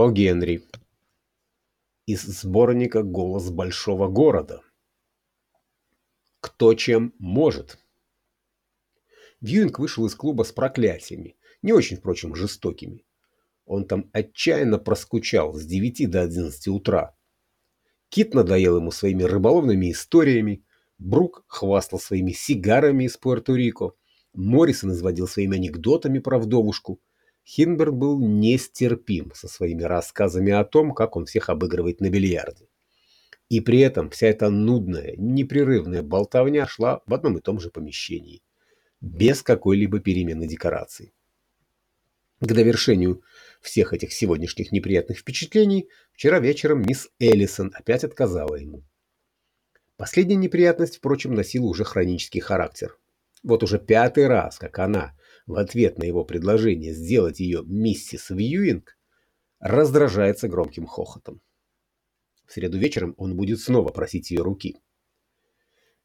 О. Генри. Из сборника «Голос большого города». Кто чем может. Вьюинг вышел из клуба с проклятиями, не очень, впрочем, жестокими. Он там отчаянно проскучал с 9 до 11 утра. Кит надоел ему своими рыболовными историями, Брук хвастал своими сигарами из Пуэрто-Рико, Моррисон изводил своими анекдотами про вдовушку. Хинберг был нестерпим со своими рассказами о том, как он всех обыгрывает на бильярде. И при этом вся эта нудная, непрерывная болтовня шла в одном и том же помещении, без какой-либо перемены декораций. К довершению всех этих сегодняшних неприятных впечатлений вчера вечером мисс Эллисон опять отказала ему. Последняя неприятность, впрочем, носила уже хронический характер. Вот уже пятый раз, как она, в ответ на его предложение сделать ее миссис Вьюинг, раздражается громким хохотом. В среду вечером он будет снова просить ее руки.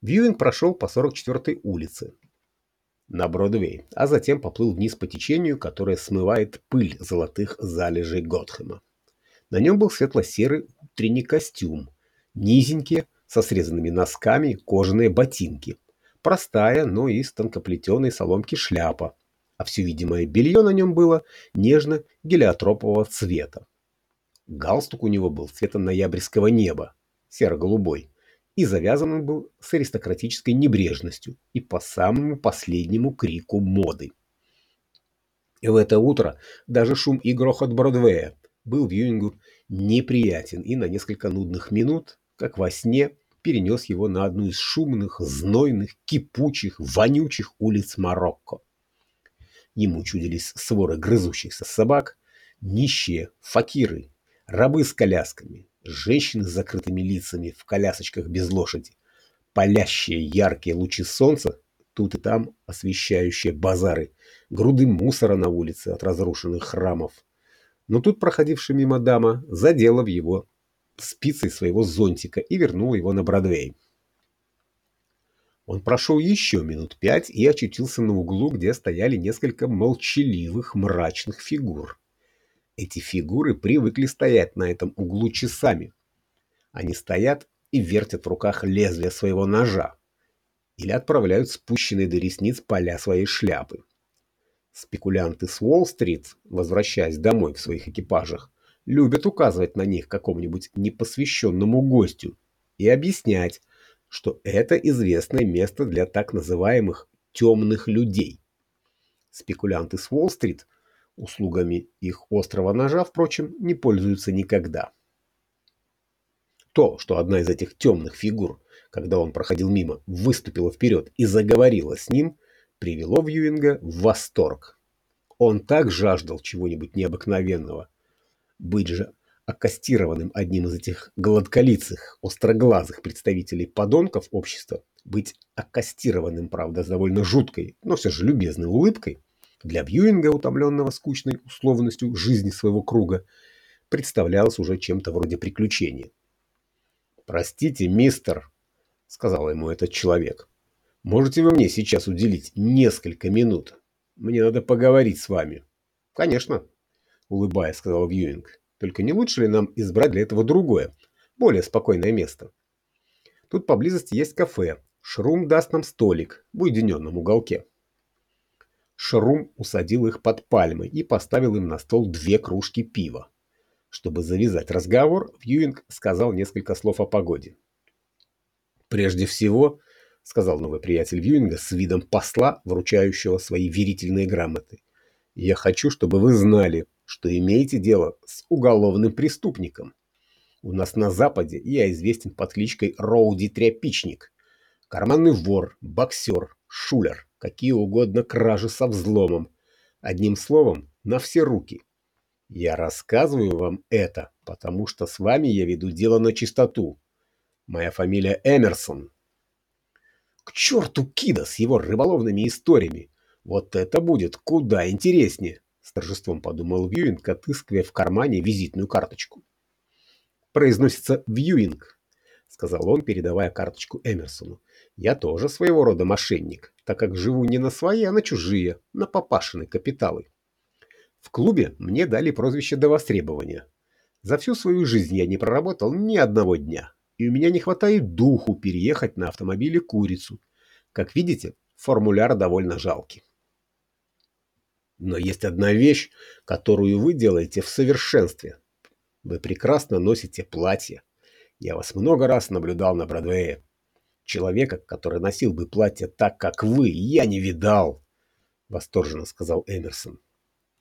Вьюинг прошел по 44-й улице на Бродвей, а затем поплыл вниз по течению, которое смывает пыль золотых залежей Готхэма. На нем был светло-серый утренний костюм, низенькие, со срезанными носками кожаные ботинки. Простая, но из тонкоплетеной соломки шляпа, а все видимое белье на нем было нежно-гелиотропового цвета. Галстук у него был цвета ноябрьского неба, серо-голубой, и завязан он был с аристократической небрежностью и по самому последнему крику моды. И в это утро даже шум и грохот Бродвея был Вьюингу неприятен и на несколько нудных минут, как во сне, перенес его на одну из шумных, знойных, кипучих, вонючих улиц Марокко. Ему чудились своры грызущихся собак, нищие, факиры, рабы с колясками, женщины с закрытыми лицами в колясочках без лошади, палящие яркие лучи солнца, тут и там освещающие базары, груды мусора на улице от разрушенных храмов. Но тут проходившая мимо дама задела в его спицей своего зонтика и вернул его на Бродвей. Он прошел еще минут пять и очутился на углу, где стояли несколько молчаливых мрачных фигур. Эти фигуры привыкли стоять на этом углу часами. Они стоят и вертят в руках лезвие своего ножа или отправляют спущенные до ресниц поля своей шляпы. Спекулянты с Уолл-стрит, возвращаясь домой в своих экипажах, любят указывать на них какому-нибудь непосвященному гостю и объяснять, что это известное место для так называемых «темных людей». Спекулянты с Уолл-стрит услугами их острого ножа, впрочем, не пользуются никогда. То, что одна из этих темных фигур, когда он проходил мимо, выступила вперед и заговорила с ним, привело Вьюинга в восторг. Он так жаждал чего-нибудь необыкновенного, быть же аккастированным одним из этих гладколицых, остроглазых представителей подонков общества, быть аккастированным, правда, с довольно жуткой, но все же любезной улыбкой, для Бьюинга, утомленного скучной условностью жизни своего круга, представлялось уже чем-то вроде приключения. «Простите, мистер», — сказал ему этот человек, — «можете вы мне сейчас уделить несколько минут? Мне надо поговорить с вами». «Конечно», улыбаясь, сказал Вьюинг. Только не лучше ли нам избрать для этого другое, более спокойное место? Тут поблизости есть кафе. Шрум даст нам столик в уединенном уголке. Шрум усадил их под пальмой и поставил им на стол две кружки пива. Чтобы завязать разговор, Вьюинг сказал несколько слов о погоде. «Прежде всего», — сказал новый приятель Вьюинга с видом посла, вручающего свои верительные грамоты, «я хочу, чтобы вы знали, что имеете дело с уголовным преступником. У нас на Западе я известен под кличкой Роуди Тряпичник. Карманный вор, боксер, шулер, какие угодно кражи со взломом. Одним словом, на все руки. Я рассказываю вам это, потому что с вами я веду дело на чистоту. Моя фамилия Эмерсон. К черту Кида с его рыболовными историями. Вот это будет куда интереснее. С торжеством подумал Вьюинг, отыскивая в кармане визитную карточку. «Произносится Вьюинг», — сказал он, передавая карточку Эмерсону. «Я тоже своего рода мошенник, так как живу не на свои, а на чужие, на папашины капиталы. В клубе мне дали прозвище до востребования. За всю свою жизнь я не проработал ни одного дня, и у меня не хватает духу переехать на автомобиле курицу. Как видите, формуляр довольно жалкий. Но есть одна вещь, которую вы делаете в совершенстве. Вы прекрасно носите платье. Я вас много раз наблюдал на Бродвее. Человека, который носил бы платье так, как вы, я не видал, — восторженно сказал Эмерсон.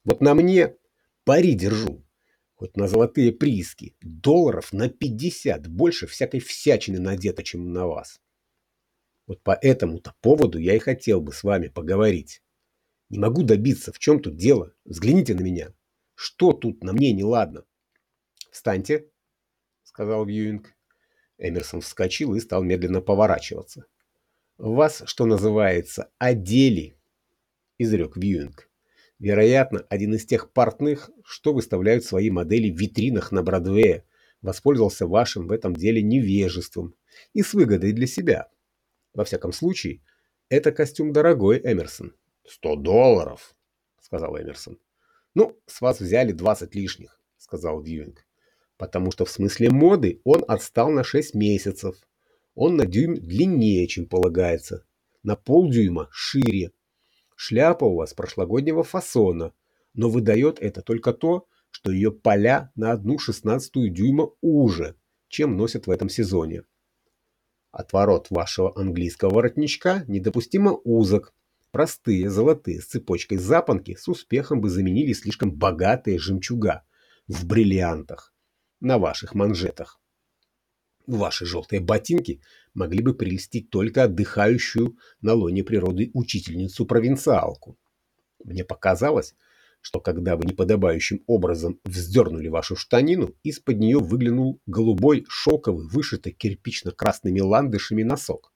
Вот на мне пари держу, хоть на золотые прииски, долларов на пятьдесят, больше всякой всячины надето, чем на вас. Вот по этому-то поводу я и хотел бы с вами поговорить. Не могу добиться, в чем тут дело. Взгляните на меня. Что тут на мне неладно? Встаньте, сказал Вьюинг. Эмерсон вскочил и стал медленно поворачиваться. «Вас, что называется, одели», — изрек Вьюинг. «Вероятно, один из тех портных, что выставляют свои модели в витринах на Бродвее, воспользовался вашим в этом деле невежеством и с выгодой для себя. Во всяком случае, это костюм дорогой, Эмерсон». «Сто долларов», — сказал Эмерсон. «Ну, с вас взяли двадцать лишних», — сказал Вьюинг потому что в смысле моды он отстал на 6 месяцев. Он на дюйм длиннее, чем полагается, на полдюйма шире. Шляпа у вас прошлогоднего фасона, но выдает это только то, что ее поля на одну шестнадцатую дюйма уже, чем носят в этом сезоне. Отворот вашего английского воротничка недопустимо узок. Простые золотые с цепочкой запонки с успехом бы заменили слишком богатые жемчуга в бриллиантах на ваших манжетах. Ваши желтые ботинки могли бы прелестить только отдыхающую на лоне природы учительницу-провинциалку. Мне показалось, что когда вы неподобающим образом вздернули вашу штанину, из-под нее выглянул голубой шелковый, вышитый кирпично-красными ландышами носок.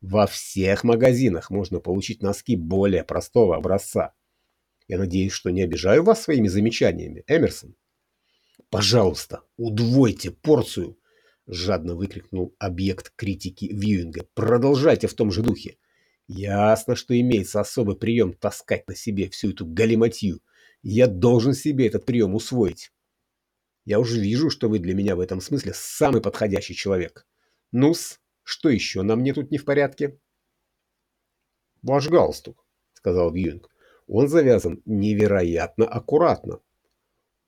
Во всех магазинах можно получить носки более простого образца. Я надеюсь, что не обижаю вас своими замечаниями, Эмерсон. «Пожалуйста, удвойте порцию!» — жадно выкрикнул объект критики Вьюинга. «Продолжайте в том же духе. Ясно, что имеется особый прием таскать на себе всю эту галиматью. Я должен себе этот прием усвоить. Я уже вижу, что вы для меня в этом смысле самый подходящий человек. Ну-с, что еще на мне тут не в порядке?» «Ваш галстук», — сказал Вьюинг. «Он завязан невероятно аккуратно.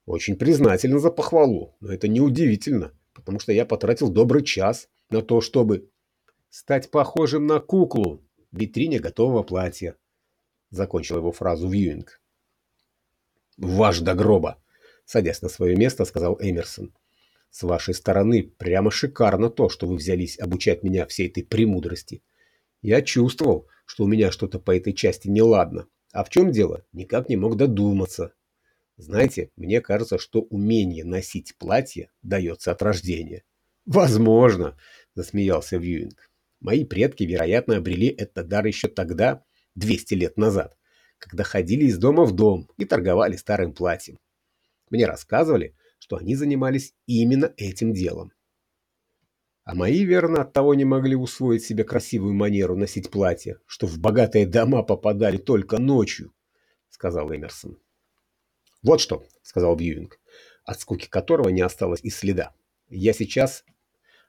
Очень признательна за похвалу, но это неудивительно, потому что я потратил добрый час на то, чтобы стать похожим на куклу в витрине готового платья. Закончил его фразу Вьюинг. «Ваш до гроба!» Садясь на свое место, сказал Эмерсон. «С вашей стороны прямо шикарно то, что вы взялись обучать меня всей этой премудрости. Я чувствовал, что у меня что-то по этой части неладно. А в чем дело, никак не мог додуматься. Знаете, мне кажется, что умение носить платье дается от рождения. Возможно, засмеялся Вьюинг. Мои предки, вероятно, обрели этот дар еще тогда, 200 лет назад, когда ходили из дома в дом и торговали старым платьем. Мне рассказывали, что они занимались именно этим делом. А мои, верно, от того не могли усвоить себе красивую манеру носить платье, что в богатые дома попадали только ночью, сказал Эмерсон. «Вот что», — сказал Бьюинг, от скуки которого не осталось и следа. «Я сейчас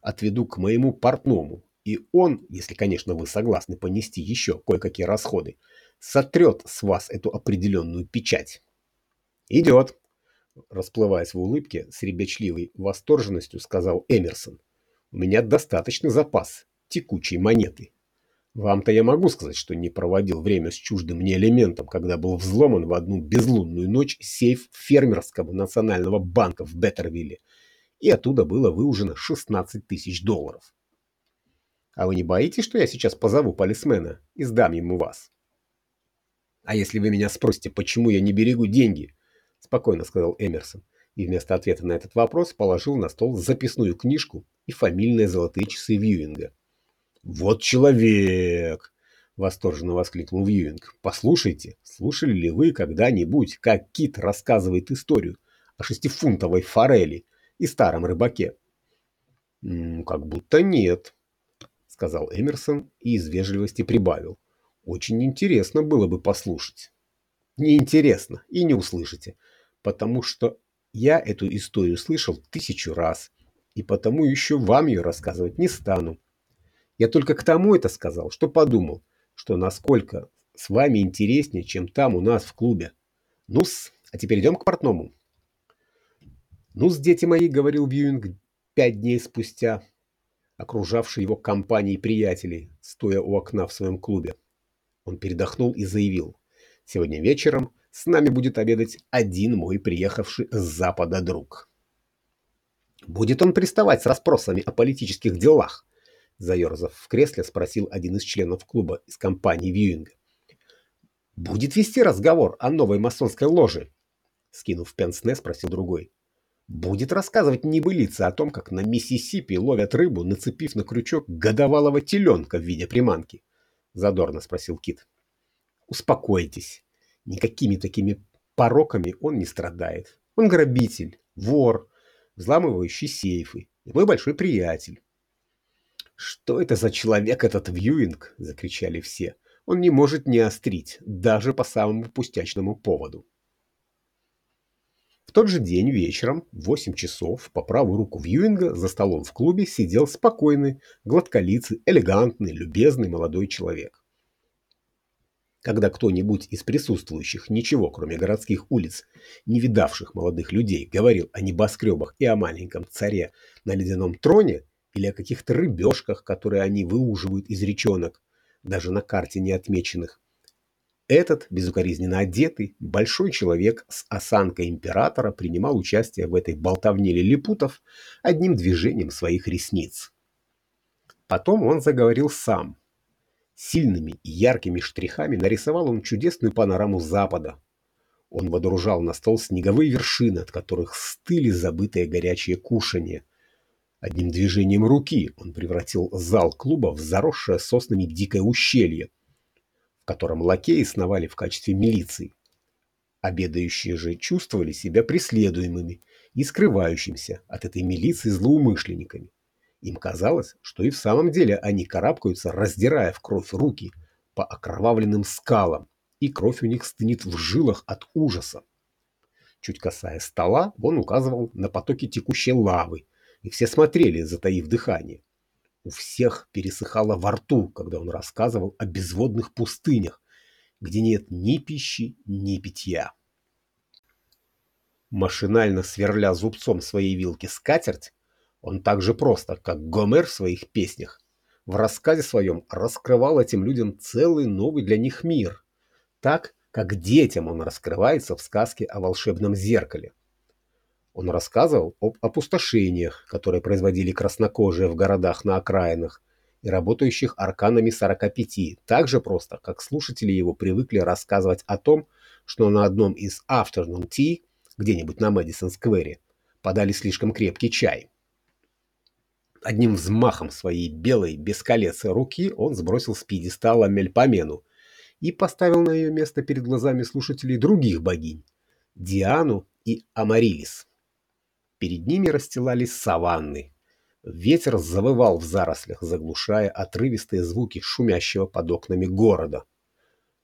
отведу к моему портному, и он, если, конечно, вы согласны понести еще кое-какие расходы, сотрет с вас эту определенную печать». «Идет», — расплываясь в улыбке с ребячливой восторженностью, сказал Эмерсон. «У меня достаточный запас текучей монеты». Вам-то я могу сказать, что не проводил время с чуждым мне элементом, когда был взломан в одну безлунную ночь сейф фермерского национального банка в Беттервилле, и оттуда было выужено 16 тысяч долларов. А вы не боитесь, что я сейчас позову полисмена и сдам ему вас? А если вы меня спросите, почему я не берегу деньги, спокойно сказал Эмерсон, и вместо ответа на этот вопрос положил на стол записную книжку и фамильные золотые часы Вьюинга. «Вот человек!» — восторженно воскликнул Вьюинг. «Послушайте, слушали ли вы когда-нибудь, как Кит рассказывает историю о шестифунтовой форели и старом рыбаке?» «Как будто нет», — сказал Эмерсон и из вежливости прибавил. «Очень интересно было бы послушать». «Неинтересно, и не услышите, потому что Я эту историю слышал тысячу раз, и потому еще вам ее рассказывать не стану. Я только к тому это сказал, что подумал, что насколько с вами интереснее, чем там у нас в клубе. Ну-с, а теперь идем к портному. Ну-с, дети мои, говорил Бьюинг пять дней спустя, окружавший его компанией приятелей, стоя у окна в своем клубе. Он передохнул и заявил. Сегодня вечером с нами будет обедать один мой приехавший с запада друг. Будет он приставать с расспросами о политических делах? Заерзав в кресле, спросил один из членов клуба из компании Вьюинга. «Будет вести разговор о новой масонской ложе?» Скинув пенсне, спросил другой. «Будет рассказывать небылицы о том, как на Миссисипи ловят рыбу, нацепив на крючок годовалого теленка в виде приманки?» Задорно спросил Кит. «Успокойтесь. Никакими такими пороками он не страдает. Он грабитель, вор, взламывающий сейфы. И мой большой приятель. «Что это за человек этот Вьюинг?» – закричали все. «Он не может не острить, даже по самому пустячному поводу». В тот же день вечером, в 8 часов, по правую руку Вьюинга за столом в клубе сидел спокойный, гладколицый, элегантный, любезный молодой человек. Когда кто-нибудь из присутствующих ничего, кроме городских улиц, не видавших молодых людей, говорил о небоскребах и о маленьком царе на ледяном троне или о каких-то рыбешках, которые они выуживают из речонок, даже на карте не отмеченных, этот, безукоризненно одетый, большой человек с осанкой императора принимал участие в этой болтовне лилипутов одним движением своих ресниц. Потом он заговорил сам, Сильными и яркими штрихами нарисовал он чудесную панораму запада. Он водружал на стол снеговые вершины, от которых стыли забытые горячие кушанья. Одним движением руки он превратил зал клуба в заросшее соснами дикое ущелье, в котором лакеи сновали в качестве милиции. Обедающие же чувствовали себя преследуемыми и скрывающимся от этой милиции злоумышленниками. Им казалось, что и в самом деле они карабкаются, раздирая в кровь руки по окровавленным скалам, и кровь у них стынет в жилах от ужаса. Чуть касаясь стола, он указывал на потоки текущей лавы, и все смотрели, затаив дыхание. У всех пересыхало во рту, когда он рассказывал о безводных пустынях, где нет ни пищи, ни питья. Машинально сверля зубцом своей вилки скатерть, он так же просто, как Гомер в своих песнях, в рассказе своем раскрывал этим людям целый новый для них мир, так, как детям он раскрывается в сказке о волшебном зеркале. Он рассказывал об опустошениях, которые производили краснокожие в городах на окраинах и работающих арканами 45, так же просто, как слушатели его привыкли рассказывать о том, что на одном из afternoon tea, где-нибудь на Мэдисон-сквере, подали слишком крепкий чай. Одним взмахом своей белой, без колец руки он сбросил с пьедестала Мельпомену и поставил на ее место перед глазами слушателей других богинь – Диану и Амарилис. Перед ними расстилались саванны. Ветер завывал в зарослях, заглушая отрывистые звуки шумящего под окнами города.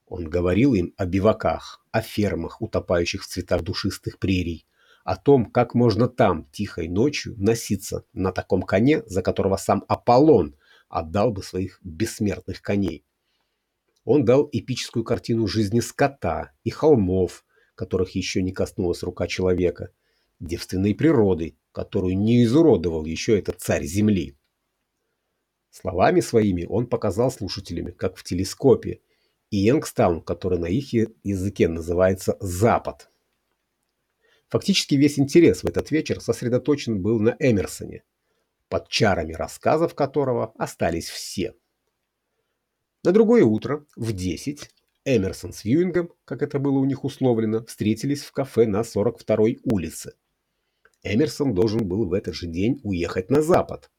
Он говорил им о биваках, о фермах, утопающих в цветах душистых прерий, о том, как можно там тихой ночью носиться на таком коне, за которого сам Аполлон отдал бы своих бессмертных коней. Он дал эпическую картину жизни скота и холмов, которых еще не коснулась рука человека, девственной природы, которую не изуродовал еще этот царь земли. Словами своими он показал слушателям, как в телескопе, и Янгстаун, который на их языке называется «Запад», Фактически весь интерес в этот вечер сосредоточен был на Эмерсоне, под чарами рассказов которого остались все. На другое утро, в 10, Эмерсон с Вьюингом, как это было у них условлено, встретились в кафе на 42-й улице. Эмерсон должен был в этот же день уехать на запад.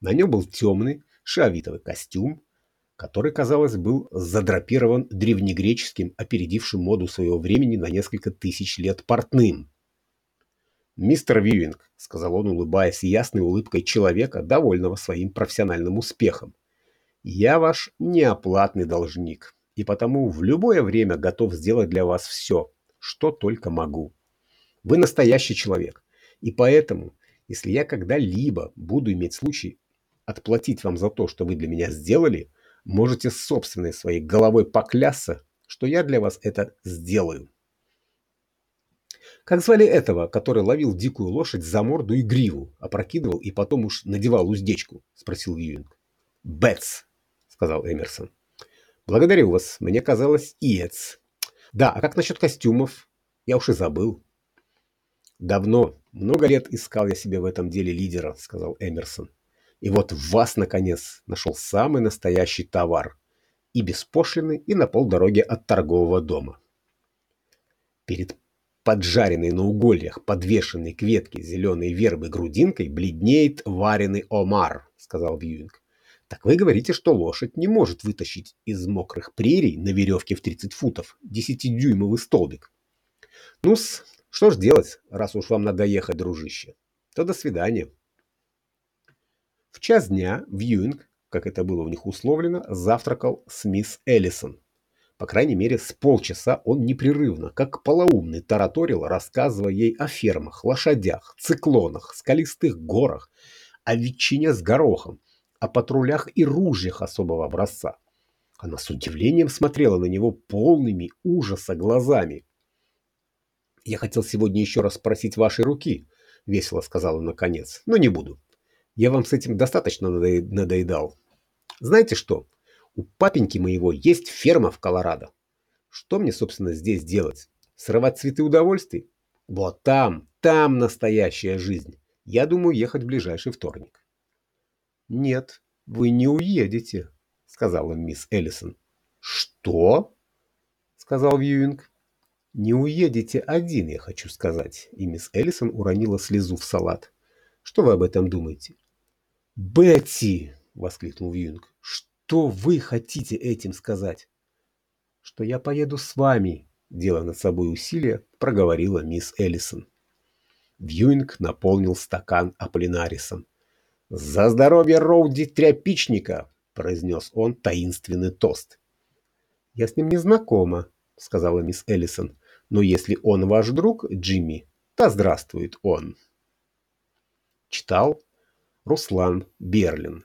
На нем был темный шавитовый костюм, который, казалось, был задрапирован древнегреческим, опередившим моду своего времени на несколько тысяч лет портным. «Мистер Вивинг», — сказал он, улыбаясь ясной улыбкой человека, довольного своим профессиональным успехом, — «я ваш неоплатный должник, и потому в любое время готов сделать для вас все, что только могу. Вы настоящий человек. И поэтому, если я когда-либо буду иметь случай отплатить вам за то, что вы для меня сделали, можете собственной своей головой поклясться, что я для вас это сделаю. Как звали этого, который ловил дикую лошадь за морду и гриву, опрокидывал и потом уж надевал уздечку? Спросил Юинг. Бетс, сказал Эмерсон. Благодарю вас. Мне казалось, Иец. Да, а как насчет костюмов? Я уж и забыл. Давно, много лет искал я себе в этом деле лидера, сказал Эмерсон. И вот вас, наконец, нашел самый настоящий товар. И беспошлиный, и на полдороге от торгового дома. Перед поджаренной на угольях подвешенной к ветке зеленой вербы грудинкой бледнеет вареный омар, сказал Вьюинг. Так вы говорите, что лошадь не может вытащить из мокрых прерий на веревке в 30 футов десятидюймовый столбик. Ну-с, что ж делать, раз уж вам надо ехать, дружище, то до свидания. В час дня Вьюинг, как это было у них условлено, завтракал с мисс Эллисон. По крайней мере, с полчаса он непрерывно, как полоумный, тараторил, рассказывая ей о фермах, лошадях, циклонах, скалистых горах, о ветчине с горохом, о патрулях и ружьях особого образца. Она с удивлением смотрела на него полными ужаса глазами. «Я хотел сегодня еще раз спросить вашей руки», — весело сказала наконец, — «но не буду. Я вам с этим достаточно надоедал. Знаете что? У папеньки моего есть ферма в Колорадо. Что мне, собственно, здесь делать? Срывать цветы удовольствий? Вот там, там настоящая жизнь. Я думаю ехать в ближайший вторник. Нет, вы не уедете, сказала мисс Эллисон. Что? сказал Вьюинг. Не уедете один, я хочу сказать. И мисс Эллисон уронила слезу в салат. Что вы об этом думаете? «Бетти!» — воскликнул Юнг. «Что вы хотите этим сказать?» «Что я поеду с вами», — делая над собой усилия, проговорила мисс Эллисон. Вьюинг наполнил стакан Аполлинарисом. «За здоровье Роуди Тряпичника!» — произнес он таинственный тост. «Я с ним не знакома», — сказала мисс Эллисон. «Но если он ваш друг, Джимми, то здравствует он». Читал Руслан Берлин